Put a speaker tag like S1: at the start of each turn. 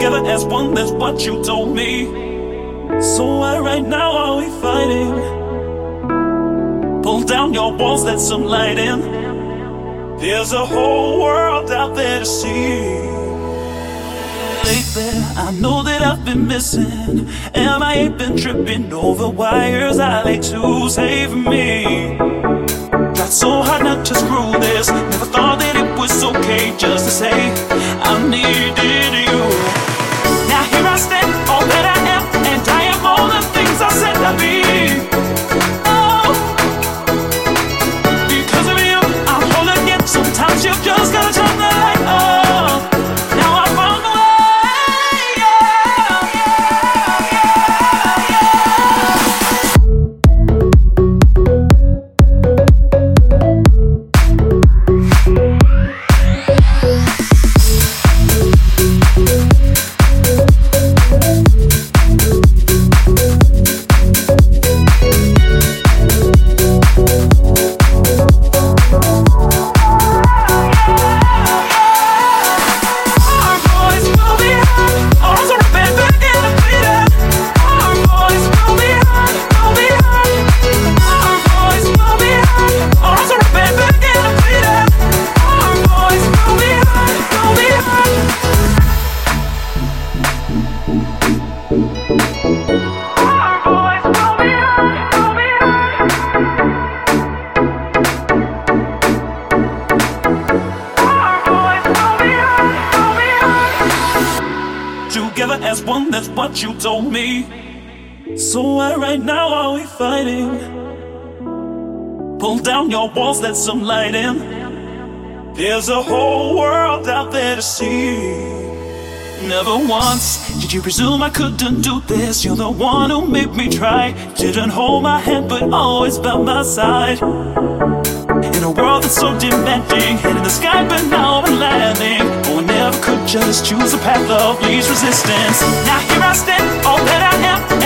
S1: Together as one, that's what you told me. So why right now are we fighting? Pull down your walls, let some light in. There's a whole world out there to see. Lately, I know that I've been missing. And I ain't been tripping over wires I lay to save me. Tried so hard not to screw this. As one, that's what you told me. So why right now are we fighting? Pull down your walls, let some light in. There's a whole world out there to see. Never once did you presume I couldn't do this. You're the one who made me try. Didn't hold my hand, but always by my side. In a world that's so demanding, head in the sky, but now I'm landing. Oh, I never could just choose a path of least resistance. Now here I stand, all that I am,